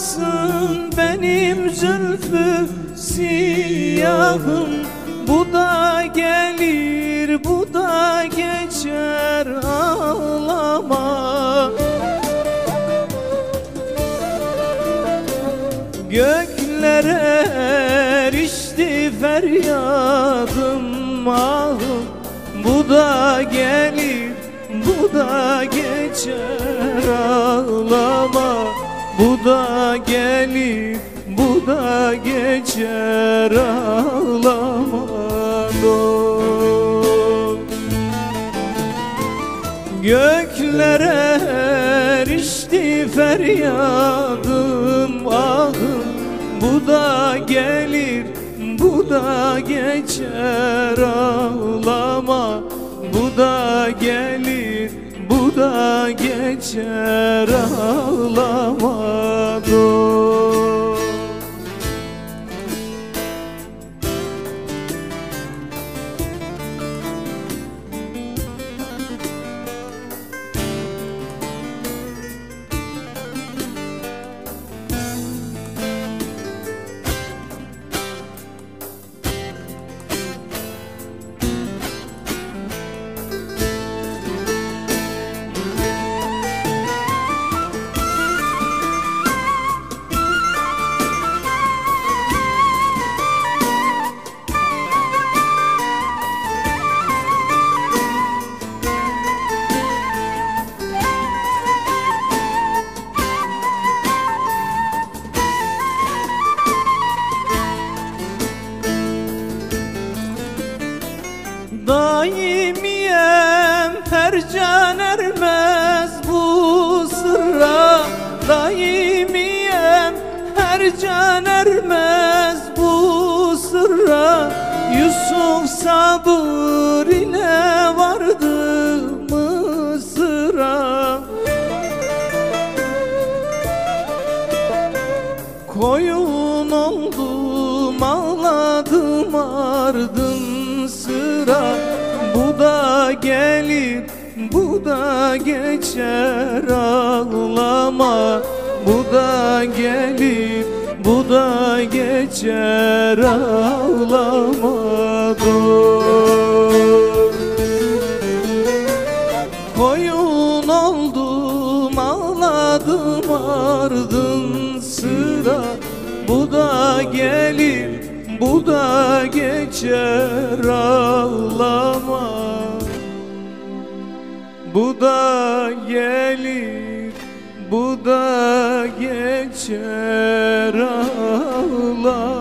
Ağlarsın benim zülfü siyahım. Bu da gelir bu da geçer ağlama. Göklere erişti feryadım ahım Bu da gelir bu da geçer ağlama Bu da gelir bu da geçer ağlama dost Göklere erişti feryadım ahım. Bu da gelir bu da geçer ağlama. Bu da gelir da geçer ağlama dost can ermez bu sırra. Yusuf sabır ile vardı Mısır'a. Koyun oldum ağladım ardın sıra. Bu da gelir bu da geçer ağlama. Bu da gelir bu da geçer ağlama dur Koyun oldum ağladım ardın sıra. Bu da gelir bu da geçer ağlama. Bu da gelir bu da geçer ağlar